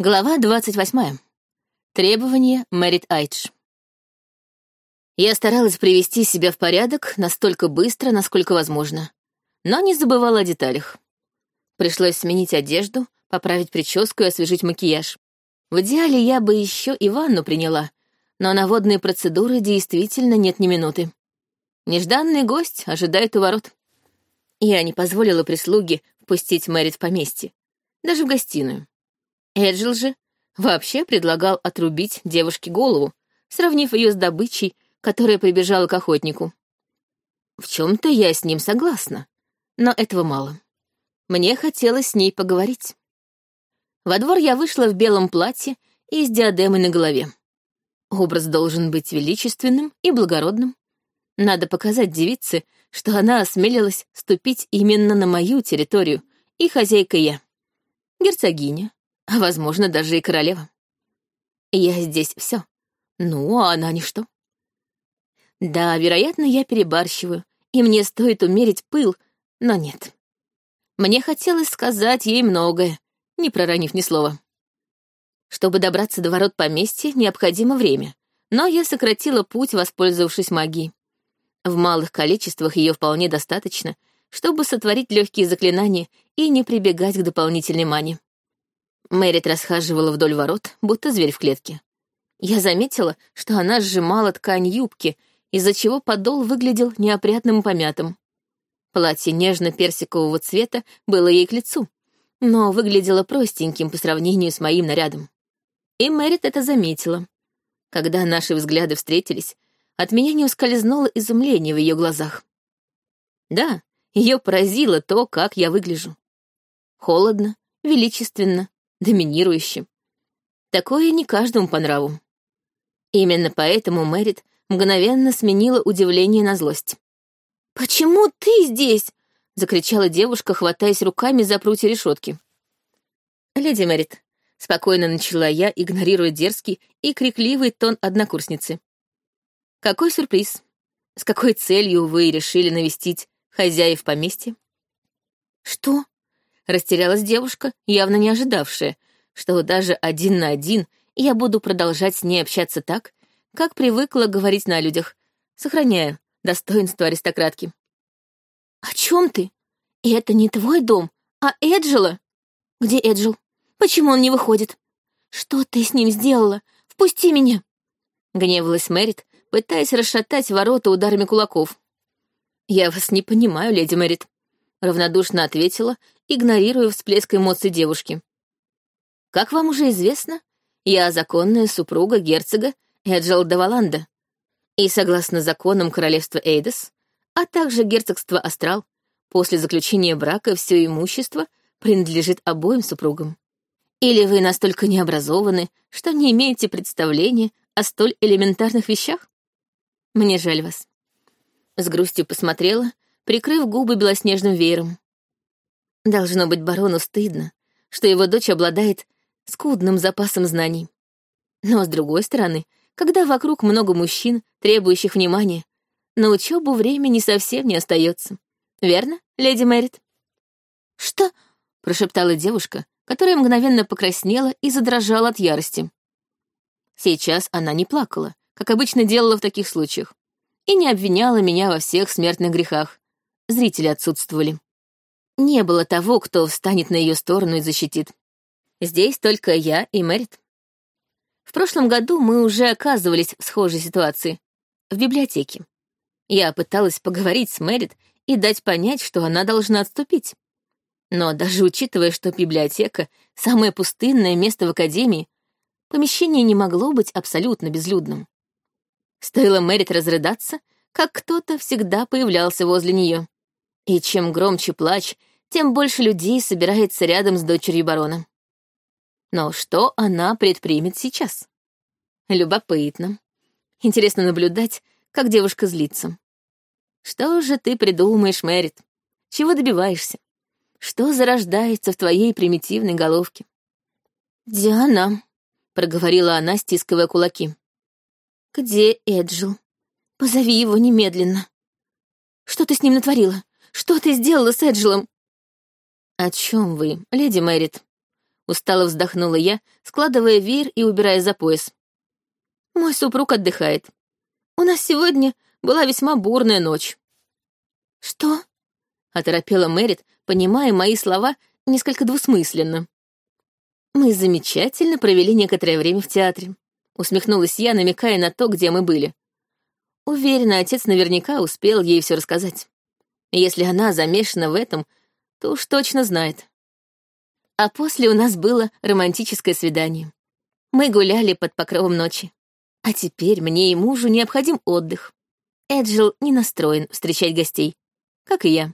Глава двадцать восьмая. Требования Мэрит Айдж. Я старалась привести себя в порядок настолько быстро, насколько возможно, но не забывала о деталях. Пришлось сменить одежду, поправить прическу и освежить макияж. В идеале я бы еще и ванну приняла, но на водные процедуры действительно нет ни минуты. Нежданный гость ожидает у ворот. Я не позволила прислуге впустить Мэрит в поместье, даже в гостиную. Эджил же вообще предлагал отрубить девушке голову, сравнив ее с добычей, которая прибежала к охотнику. В чем-то я с ним согласна, но этого мало. Мне хотелось с ней поговорить. Во двор я вышла в белом платье и с диадемой на голове. Образ должен быть величественным и благородным. Надо показать девице, что она осмелилась ступить именно на мою территорию, и хозяйка я. Герцогиня, а, возможно, даже и королева. Я здесь все. Ну, а она ничто. Да, вероятно, я перебарщиваю, и мне стоит умерить пыл, но нет. Мне хотелось сказать ей многое, не проронив ни слова. Чтобы добраться до ворот поместья, необходимо время, но я сократила путь, воспользовавшись магией. В малых количествах ее вполне достаточно, чтобы сотворить легкие заклинания и не прибегать к дополнительной мане. Мэрит расхаживала вдоль ворот, будто зверь в клетке. Я заметила, что она сжимала ткань юбки, из-за чего подол выглядел неопрятным и помятым. Платье нежно-персикового цвета было ей к лицу, но выглядело простеньким по сравнению с моим нарядом. И Мэрит это заметила. Когда наши взгляды встретились, от меня не ускользнуло изумление в ее глазах. Да, ее поразило то, как я выгляжу. Холодно, величественно, доминирующим. Такое не каждому по нраву. Именно поэтому Мэрит мгновенно сменила удивление на злость. «Почему ты здесь?» — закричала девушка, хватаясь руками за прутья решетки. «Леди Мэрит», — спокойно начала я, игнорируя дерзкий и крикливый тон однокурсницы. «Какой сюрприз? С какой целью вы решили навестить хозяев поместья?» «Что?» Растерялась девушка, явно не ожидавшая, что даже один на один я буду продолжать с ней общаться так, как привыкла говорить на людях, сохраняя достоинство аристократки. «О чем ты? Это не твой дом, а Эджела. Где Эджил? Почему он не выходит? Что ты с ним сделала? Впусти меня!» Гневалась Мэрит, пытаясь расшатать ворота ударами кулаков. «Я вас не понимаю, леди Мэрит», — равнодушно ответила игнорируя всплеск эмоций девушки. «Как вам уже известно, я законная супруга герцога Эджел Даваланда, и согласно законам королевства Эйдес, а также герцогства Астрал, после заключения брака все имущество принадлежит обоим супругам. Или вы настолько необразованы, что не имеете представления о столь элементарных вещах? Мне жаль вас. С грустью посмотрела, прикрыв губы белоснежным веером. Должно быть барону стыдно, что его дочь обладает скудным запасом знаний. Но, с другой стороны, когда вокруг много мужчин, требующих внимания, на учебу времени совсем не остается. Верно, леди Мэрит? «Что?» — прошептала девушка, которая мгновенно покраснела и задрожала от ярости. Сейчас она не плакала, как обычно делала в таких случаях, и не обвиняла меня во всех смертных грехах. Зрители отсутствовали. Не было того, кто встанет на ее сторону и защитит. Здесь только я и Мэрит. В прошлом году мы уже оказывались в схожей ситуации. В библиотеке. Я пыталась поговорить с Мэрит и дать понять, что она должна отступить. Но даже учитывая, что библиотека — самое пустынное место в Академии, помещение не могло быть абсолютно безлюдным. Стоило Мэрит разрыдаться, как кто-то всегда появлялся возле нее. И чем громче плач тем больше людей собирается рядом с дочерью барона. Но что она предпримет сейчас? Любопытно. Интересно наблюдать, как девушка злится. Что же ты придумаешь, Мэрит? Чего добиваешься? Что зарождается в твоей примитивной головке? «Диана», — проговорила она, стискивая кулаки. «Где Эджил? Позови его немедленно. Что ты с ним натворила? Что ты сделала с Эджилом?» «О чем вы, леди Мэрит?» Устало вздохнула я, складывая веер и убирая за пояс. Мой супруг отдыхает. У нас сегодня была весьма бурная ночь. Что? Оторопела Мэрит, понимая мои слова несколько двусмысленно. Мы замечательно провели некоторое время в театре. Усмехнулась я, намекая на то, где мы были. Уверена, отец наверняка успел ей все рассказать. Если она замешана в этом, то уж точно знает. А после у нас было романтическое свидание. Мы гуляли под покровом ночи. А теперь мне и мужу необходим отдых. Эджил не настроен встречать гостей, как и я.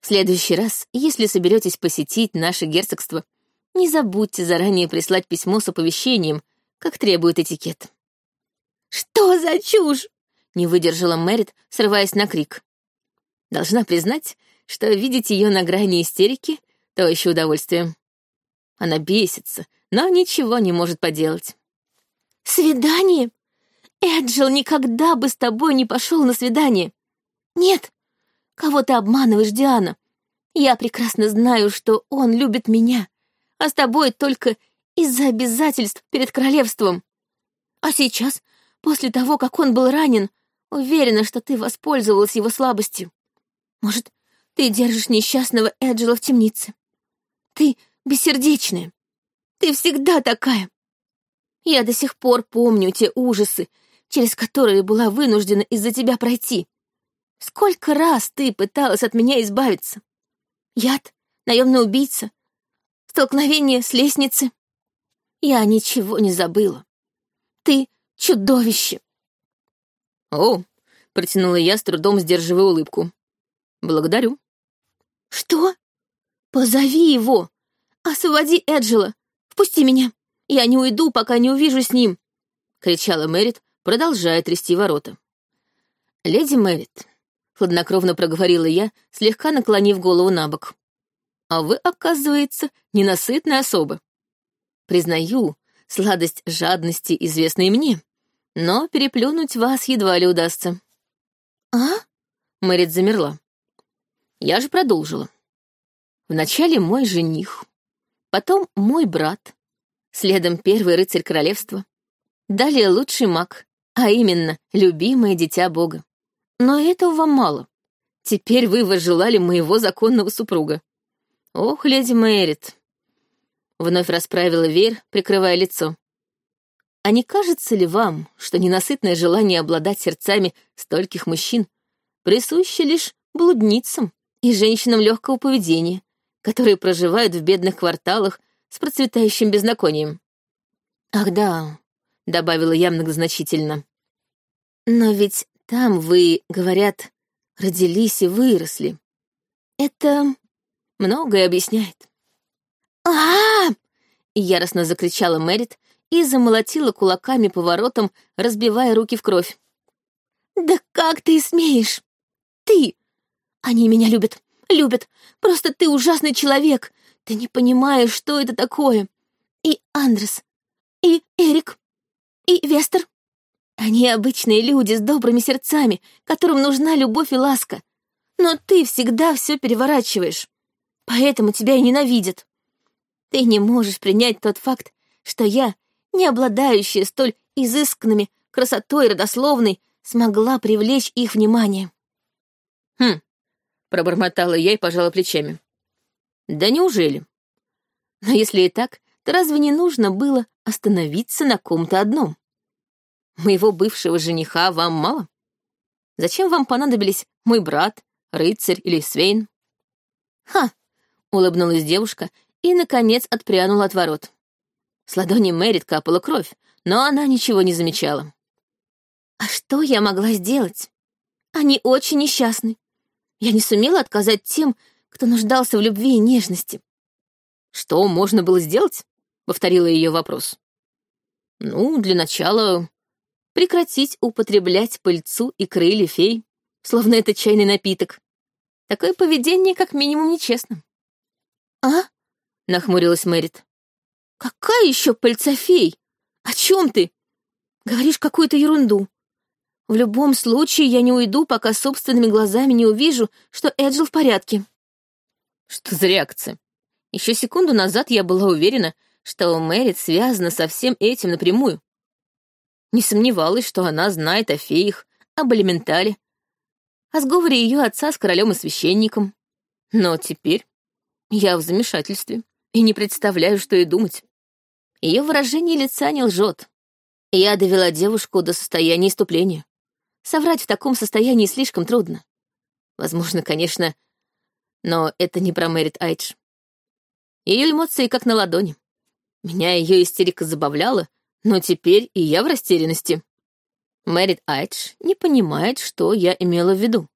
В следующий раз, если соберетесь посетить наше герцогство, не забудьте заранее прислать письмо с оповещением, как требует этикет. «Что за чушь?» — не выдержала Мэрит, срываясь на крик. Должна признать, что видеть ее на грани истерики — то еще удовольствие. Она бесится, но ничего не может поделать. «Свидание? Эджил никогда бы с тобой не пошел на свидание. Нет, кого ты обманываешь, Диана? Я прекрасно знаю, что он любит меня, а с тобой только из-за обязательств перед королевством. А сейчас, после того, как он был ранен, уверена, что ты воспользовалась его слабостью. Может, ты держишь несчастного Эджела в темнице? Ты бессердечная. Ты всегда такая. Я до сих пор помню те ужасы, через которые была вынуждена из-за тебя пройти. Сколько раз ты пыталась от меня избавиться? Яд, наемный убийца, столкновение с лестницы. Я ничего не забыла. Ты чудовище. О, протянула я, с трудом сдерживая улыбку. Благодарю. Что? Позови его. Освободи Эджела. Впусти меня. Я не уйду, пока не увижу с ним. Кричала Мэрит, продолжая трясти ворота. «Леди Мэрит», — хладнокровно проговорила я, слегка наклонив голову на бок. «А вы, оказывается, ненасытная особа. Признаю, сладость жадности известна и мне, но переплюнуть вас едва ли удастся». «А?» — Мэрит замерла. Я же продолжила. Вначале мой жених, потом мой брат, следом первый рыцарь королевства, далее лучший маг, а именно, любимое дитя Бога. Но этого вам мало. Теперь вы возжелали моего законного супруга. Ох, леди Мэрит. Вновь расправила веер, прикрывая лицо. А не кажется ли вам, что ненасытное желание обладать сердцами стольких мужчин присуще лишь блудницам и женщинам легкого поведения, которые проживают в бедных кварталах с процветающим беззаконием? Ах да, — добавила я многозначительно. «Но ведь там вы, говорят, родились и выросли. Это многое объясняет». а, яростно закричала Мэрит и замолотила кулаками по воротам, разбивая руки в кровь. «Да как ты смеешь? Ты! Они меня любят, любят. Просто ты ужасный человек. Ты не понимаешь, что это такое. И Андрес, и Эрик, и Вестер. Они обычные люди с добрыми сердцами, которым нужна любовь и ласка. Но ты всегда все переворачиваешь. Поэтому тебя и ненавидят. Ты не можешь принять тот факт, что я, не обладающая столь изысканными красотой родословной, смогла привлечь их внимание. Хм, пробормотала я и пожала плечами. Да неужели? Но если и так, то разве не нужно было остановиться на ком-то одном? Моего бывшего жениха вам мало? Зачем вам понадобились мой брат, рыцарь или Свейн? Ха! Улыбнулась девушка и, наконец, отпрянула от ворот. С ладони Мэрит капала кровь, но она ничего не замечала. А что я могла сделать? Они очень несчастны. Я не сумела отказать тем, кто нуждался в любви и нежности. Что можно было сделать? Повторила ее вопрос. Ну, для начала прекратить употреблять пыльцу и крылья фей, словно это чайный напиток. Такое поведение как минимум нечестно. «А?» — нахмурилась Мэрит. «Какая еще пыльца фей? О чем ты? Говоришь какую-то ерунду. В любом случае я не уйду, пока собственными глазами не увижу, что Эджил в порядке». «Что за реакция? Еще секунду назад я была уверена, что Мэрит связана со всем этим напрямую. Не сомневалась, что она знает о феях, об элементале, о сговоре ее отца с королем и священником. Но теперь я в замешательстве и не представляю, что и думать. Ее выражение лица не лжет. Я довела девушку до состояния иступления. Соврать в таком состоянии слишком трудно. Возможно, конечно, но это не про Мэрит Айдж. Ее эмоции как на ладони. Меня ее истерика забавляла, но теперь и я в растерянности. Мэрит Айдж не понимает, что я имела в виду.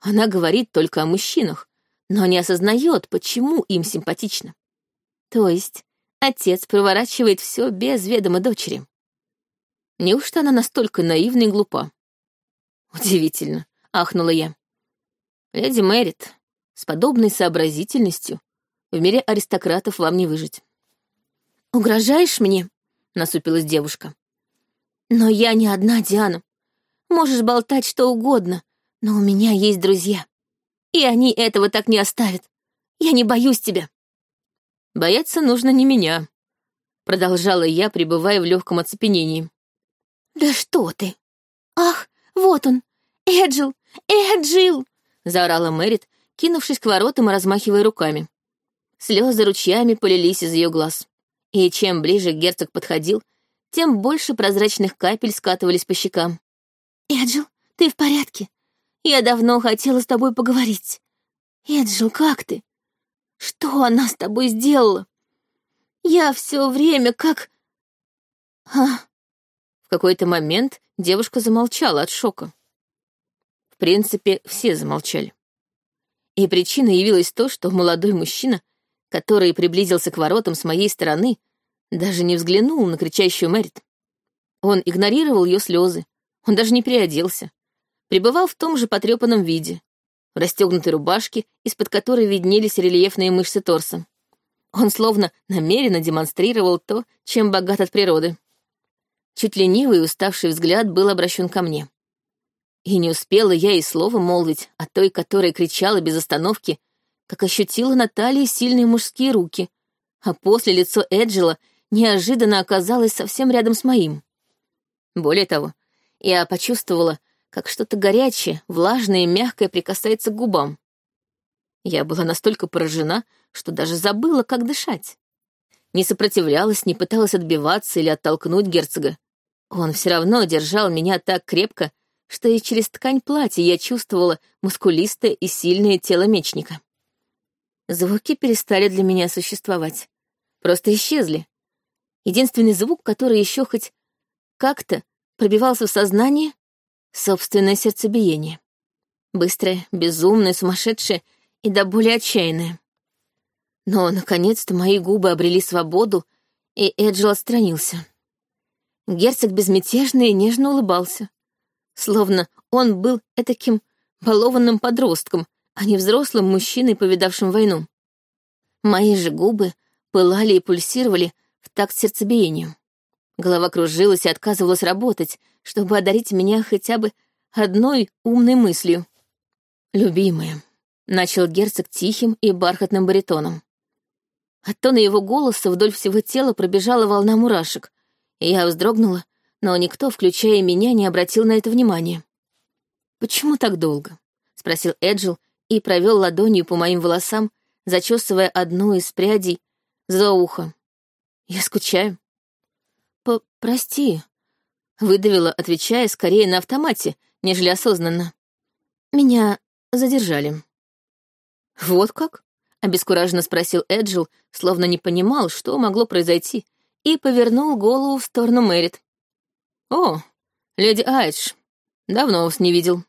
Она говорит только о мужчинах, но не осознает, почему им симпатично. То есть отец проворачивает все без ведома дочери. Неужто она настолько наивна и глупа? Удивительно, ахнула я. Леди Мэрит, с подобной сообразительностью в мире аристократов вам не выжить. «Угрожаешь мне?» — насупилась девушка. «Но я не одна, Диана. Можешь болтать что угодно, но у меня есть друзья. И они этого так не оставят. Я не боюсь тебя». «Бояться нужно не меня», — продолжала я, пребывая в легком оцепенении. «Да что ты! Ах, вот он! Эджил! Эджил!» — заорала Мэрит, кинувшись к воротам и размахивая руками. Слезы ручьями полились из ее глаз. И чем ближе герцог подходил, тем больше прозрачных капель скатывались по щекам. «Эджил, ты в порядке? Я давно хотела с тобой поговорить. Эджил, как ты? Что она с тобой сделала? Я все время как... А... В какой-то момент девушка замолчала от шока. В принципе, все замолчали. И причиной явилось то, что молодой мужчина, который приблизился к воротам с моей стороны, даже не взглянул на кричащую Мэрит. Он игнорировал ее слезы, он даже не переоделся. Пребывал в том же потрепанном виде, в расстегнутой рубашке, из-под которой виднелись рельефные мышцы торса. Он словно намеренно демонстрировал то, чем богат от природы. Чуть ленивый и уставший взгляд был обращен ко мне. И не успела я и слова молвить о той, которая кричала без остановки, как ощутила на талии сильные мужские руки, а после лицо Эджела неожиданно оказалось совсем рядом с моим. Более того, я почувствовала, как что-то горячее, влажное и мягкое прикасается к губам. Я была настолько поражена, что даже забыла, как дышать. Не сопротивлялась, не пыталась отбиваться или оттолкнуть герцога. Он все равно держал меня так крепко, что и через ткань платья я чувствовала мускулистое и сильное тело мечника. Звуки перестали для меня существовать. Просто исчезли. Единственный звук, который еще хоть как-то пробивался в сознание — собственное сердцебиение. Быстрое, безумное, сумасшедшее и до более отчаянное. Но, наконец-то, мои губы обрели свободу, и Эджил отстранился. Герцог безмятежно и нежно улыбался, словно он был этаким балованным подростком, а не взрослым мужчиной, повидавшим войну. Мои же губы пылали и пульсировали в такт сердцебиению. Голова кружилась и отказывалась работать, чтобы одарить меня хотя бы одной умной мыслью. «Любимая», — начал герцог тихим и бархатным баритоном. От тона его голоса вдоль всего тела пробежала волна мурашек, я вздрогнула, но никто, включая меня, не обратил на это внимания. «Почему так долго?» — спросил Эджил и провел ладонью по моим волосам, зачесывая одну из прядей за ухо. «Я скучаю». «Прости», — выдавила, отвечая скорее на автомате, нежели осознанно. «Меня задержали». «Вот как?» — обескураженно спросил Эджил, словно не понимал, что могло произойти, и повернул голову в сторону Мэрит. «О, леди Айдж, давно вас не видел.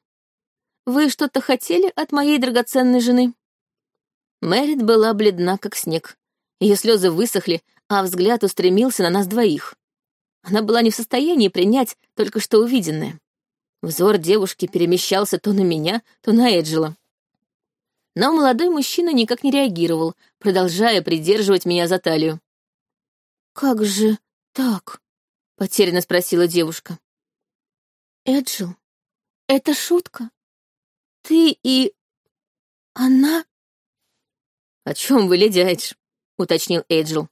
Вы что-то хотели от моей драгоценной жены?» Мэрит была бледна, как снег. Ее слезы высохли, а взгляд устремился на нас двоих. Она была не в состоянии принять только что увиденное. Взор девушки перемещался то на меня, то на Эджела. Но молодой мужчина никак не реагировал, продолжая придерживать меня за талию. «Как же так?» — потерянно спросила девушка. «Эджил, это шутка? Ты и... она?» «О чем вы, леди Эдж? — уточнил Эйджел.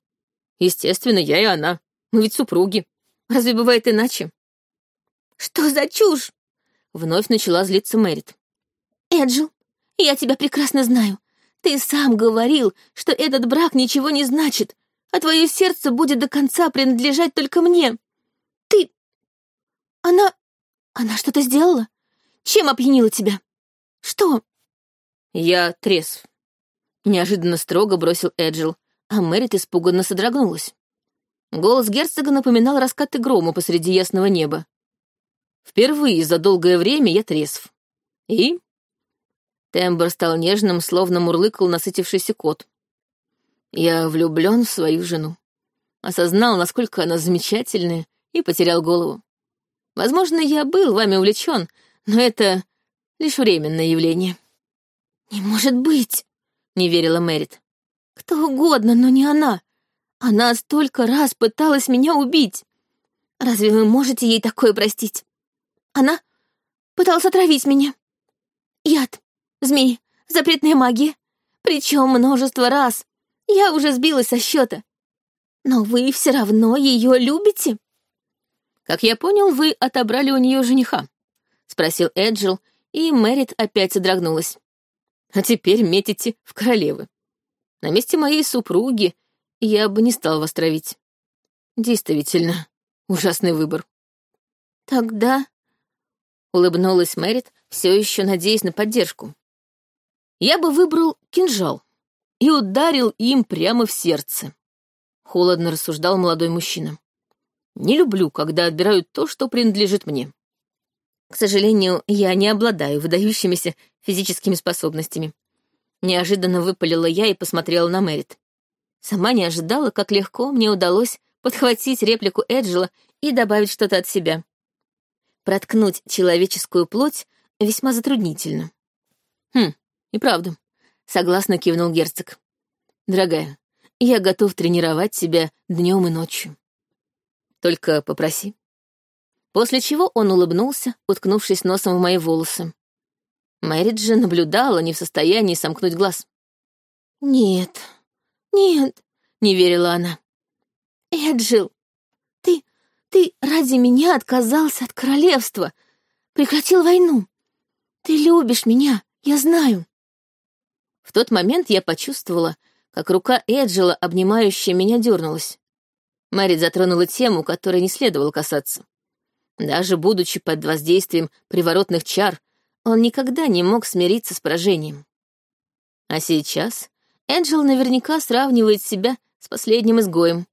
«Естественно, я и она. Мы ведь супруги. Разве бывает иначе?» «Что за чушь?» — вновь начала злиться Мэрит. «Эджил, я тебя прекрасно знаю. Ты сам говорил, что этот брак ничего не значит, а твое сердце будет до конца принадлежать только мне. Ты... Она... Она что-то сделала? Чем опьянила тебя? Что?» «Я трезв», — неожиданно строго бросил Эджил, а Мэрит испуганно содрогнулась. Голос герцога напоминал раскаты грома посреди ясного неба. Впервые за долгое время я трезв. И... Тембр стал нежным, словно мурлыкал насытившийся кот. Я влюблен в свою жену. Осознал, насколько она замечательная, и потерял голову. Возможно, я был вами увлечен, но это лишь временное явление. «Не может быть!» — не верила Мэрит. «Кто угодно, но не она. Она столько раз пыталась меня убить. Разве вы можете ей такое простить? Она пыталась отравить меня. Яд, змеи, запретная магия. Причем множество раз. Я уже сбилась со счета. Но вы все равно ее любите. Как я понял, вы отобрали у нее жениха, спросил Эджил, и Мэрит опять содрогнулась. А теперь метите в королевы. На месте моей супруги я бы не стал вас травить. Действительно, ужасный выбор. Тогда улыбнулась Мэрит, все еще надеясь на поддержку. Я бы выбрал кинжал и ударил им прямо в сердце. Холодно рассуждал молодой мужчина. Не люблю, когда отбирают то, что принадлежит мне. К сожалению, я не обладаю выдающимися физическими способностями. Неожиданно выпалила я и посмотрела на Мэрит. Сама не ожидала, как легко мне удалось подхватить реплику Эджела и добавить что-то от себя проткнуть человеческую плоть весьма затруднительно. Хм, и правда, согласно кивнул герцог. Дорогая, я готов тренировать себя днем и ночью. Только попроси. После чего он улыбнулся, уткнувшись носом в мои волосы. Мэрит же наблюдала, не в состоянии сомкнуть глаз. «Нет, нет», — не верила она. «Эджил, ты ради меня отказался от королевства, прекратил войну. Ты любишь меня, я знаю. В тот момент я почувствовала, как рука Эджела, обнимающая меня, дернулась. Мэрит затронула тему, которой не следовало касаться. Даже будучи под воздействием приворотных чар, он никогда не мог смириться с поражением. А сейчас Энджел наверняка сравнивает себя с последним изгоем,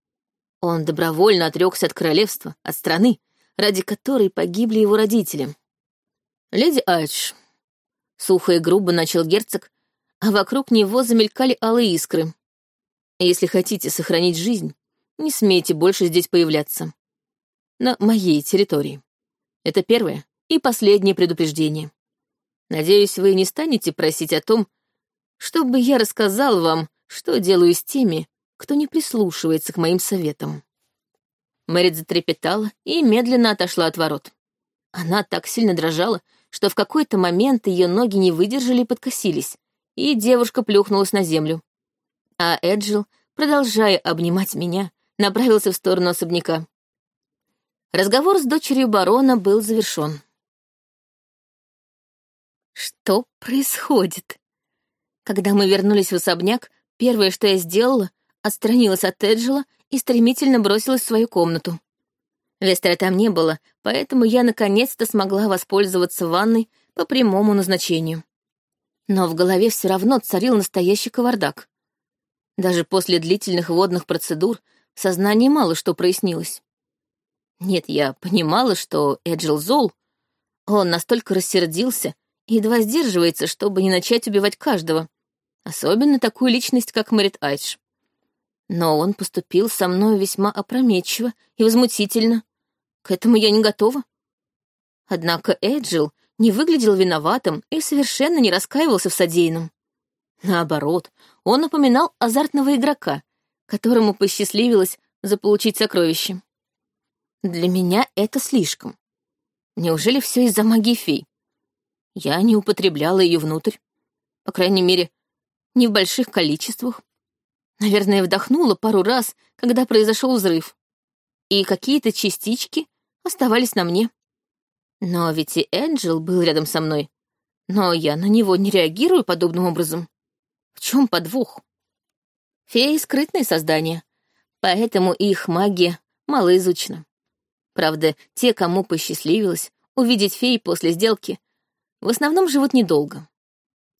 он добровольно отрекся от королевства, от страны, ради которой погибли его родители. «Леди Айдж», — сухо и грубо начал герцог, а вокруг него замелькали алые искры. «Если хотите сохранить жизнь, не смейте больше здесь появляться. На моей территории. Это первое и последнее предупреждение. Надеюсь, вы не станете просить о том, чтобы я рассказал вам, что делаю с теми, кто не прислушивается к моим советам. Мэрит затрепетала и медленно отошла от ворот. Она так сильно дрожала, что в какой-то момент ее ноги не выдержали и подкосились, и девушка плюхнулась на землю. А Эджил, продолжая обнимать меня, направился в сторону особняка. Разговор с дочерью барона был завершен. Что происходит? Когда мы вернулись в особняк, первое, что я сделала, отстранилась от Эджела и стремительно бросилась в свою комнату. Вестера там не было, поэтому я наконец-то смогла воспользоваться ванной по прямому назначению. Но в голове все равно царил настоящий кавардак. Даже после длительных водных процедур в сознании мало что прояснилось. Нет, я понимала, что Эджил зол. Он настолько рассердился и едва сдерживается, чтобы не начать убивать каждого. Особенно такую личность, как Мэрит Айдж. Но он поступил со мной весьма опрометчиво и возмутительно. К этому я не готова. Однако Эджил не выглядел виноватым и совершенно не раскаивался в содеянном. Наоборот, он напоминал азартного игрока, которому посчастливилось заполучить сокровище. Для меня это слишком. Неужели все из-за магии фей? Я не употребляла ее внутрь. По крайней мере, не в больших количествах. Наверное, вдохнула пару раз, когда произошел взрыв. И какие-то частички оставались на мне. Но ведь и Энджел был рядом со мной. Но я на него не реагирую подобным образом. В чем подвох? Феи — скрытные создания, поэтому их магия малоизучена. Правда, те, кому посчастливилось увидеть фей после сделки, в основном живут недолго.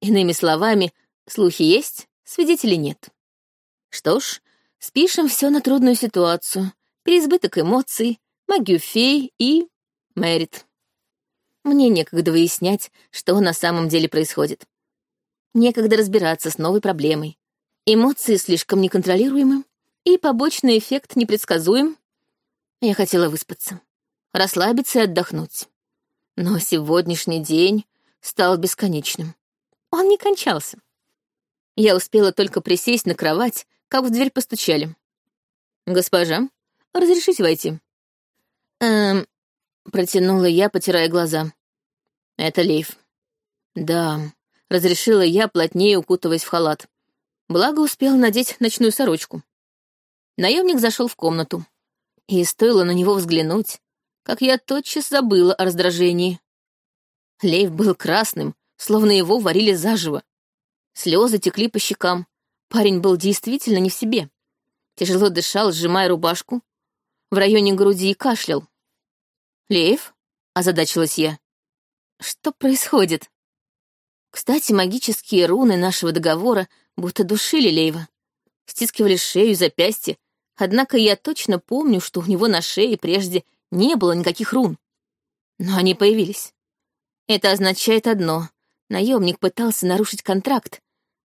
Иными словами, слухи есть, свидетелей нет. Что ж, спишем все на трудную ситуацию, переизбыток эмоций, магию фей и... Мэрит. Мне некогда выяснять, что на самом деле происходит. Некогда разбираться с новой проблемой. Эмоции слишком неконтролируемы, и побочный эффект непредсказуем. Я хотела выспаться, расслабиться и отдохнуть. Но сегодняшний день стал бесконечным. Он не кончался. Я успела только присесть на кровать, как в дверь постучали. «Госпожа, разрешите войти?» «Эм...» — протянула я, потирая глаза. «Это Лейф». «Да», — разрешила я, плотнее укутываясь в халат. Благо успела надеть ночную сорочку. Наемник зашел в комнату. И стоило на него взглянуть, как я тотчас забыла о раздражении. Лейв был красным, словно его варили заживо. Слезы текли по щекам. Парень был действительно не в себе. Тяжело дышал, сжимая рубашку. В районе груди кашлял. «Лейв?» — озадачилась я. «Что происходит?» Кстати, магические руны нашего договора будто душили Лейва. Стискивали шею, запястье, однако я точно помню, что у него на шее прежде не было никаких рун. Но они появились. Это означает одно — наемник пытался нарушить контракт,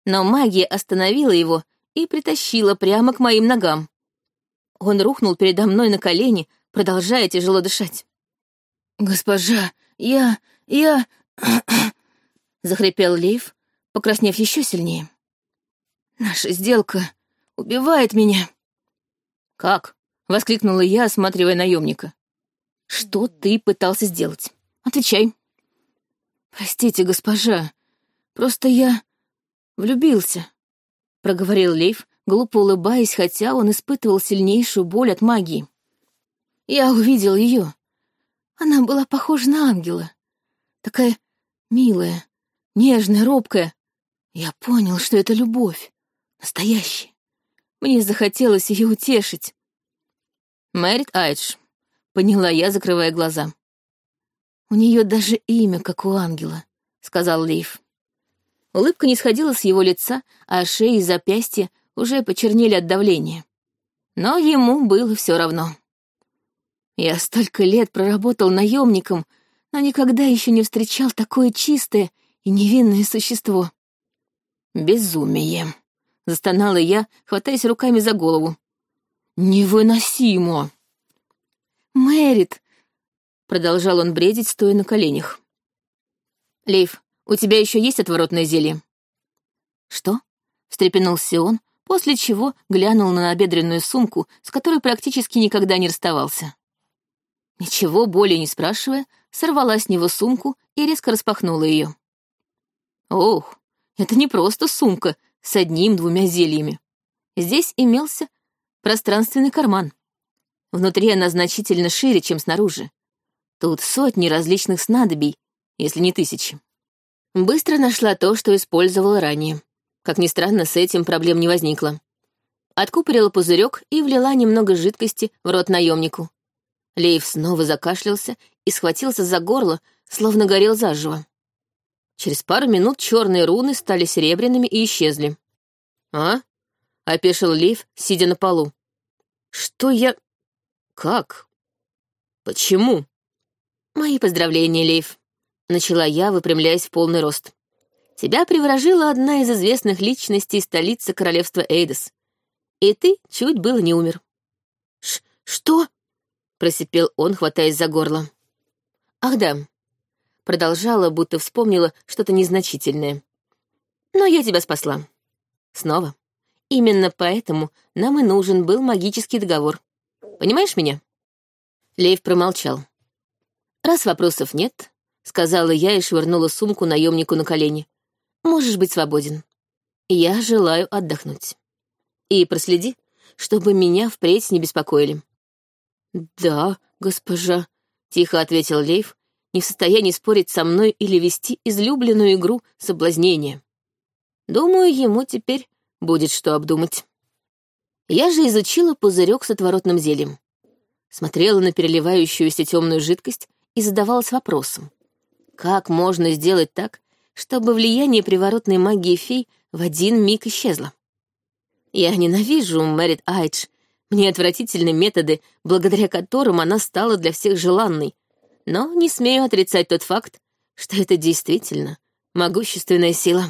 но магия остановила его и притащила прямо к моим ногам. Он рухнул передо мной на колени, продолжая тяжело дышать. «Госпожа, я... я...» — захрипел Лейв, покраснев еще сильнее. «Наша сделка убивает меня». «Как?» — воскликнула я, осматривая наемника. «Что ты пытался сделать? Отвечай». «Простите, госпожа, просто я влюбился», — проговорил Лейв, глупо улыбаясь, хотя он испытывал сильнейшую боль от магии. «Я увидел ее. Она была похожа на ангела. Такая милая, нежная, робкая. Я понял, что это любовь. Настоящая. Мне захотелось ее утешить. Мэрит Айдж, поняла я, закрывая глаза. У нее даже имя, как у ангела, сказал Лейв. Улыбка не сходила с его лица, а шеи и запястья уже почернели от давления. Но ему было все равно. Я столько лет проработал наемником, но никогда еще не встречал такое чистое и невинное существо. Безумие. Застонала я, хватаясь руками за голову. Невыносимо. Мэрит, продолжал он бредить, стоя на коленях. Лейв, у тебя еще есть отворотное зелье? Что? встрепенулся он, после чего глянул на набедренную сумку, с которой практически никогда не расставался. Ничего более не спрашивая, сорвала с него сумку и резко распахнула ее. Ох, это не просто сумка с одним-двумя зельями. Здесь имелся пространственный карман. Внутри она значительно шире, чем снаружи. Тут сотни различных снадобий, если не тысячи. Быстро нашла то, что использовала ранее. Как ни странно, с этим проблем не возникло. Откупорила пузырек и влила немного жидкости в рот наемнику. Лейв снова закашлялся и схватился за горло, словно горел заживо. Через пару минут черные руны стали серебряными и исчезли. «А?» — опешил Лейв, сидя на полу. «Что я... Как? Почему?» «Мои поздравления, Лейв», — начала я, выпрямляясь в полный рост. «Тебя приворожила одна из известных личностей столицы королевства Эйдос, и ты чуть было не умер». Ш «Что?» Просипел он, хватаясь за горло. «Ах да», — продолжала, будто вспомнила что-то незначительное. «Но я тебя спасла. Снова. Именно поэтому нам и нужен был магический договор. Понимаешь меня?» Лейв промолчал. «Раз вопросов нет», — сказала я и швырнула сумку наемнику на колени, — «можешь быть свободен. Я желаю отдохнуть». И проследи, чтобы меня впредь не беспокоили». «Да, госпожа», — тихо ответил Лейв, не в состоянии спорить со мной или вести излюбленную игру соблазнения. Думаю, ему теперь будет что обдумать. Я же изучила пузырек с отворотным зельем. Смотрела на переливающуюся темную жидкость и задавалась вопросом. Как можно сделать так, чтобы влияние приворотной магии фей в один миг исчезло? Я ненавижу Мэрит Айдж. Мне отвратительны методы, благодаря которым она стала для всех желанной, но не смею отрицать тот факт, что это действительно могущественная сила.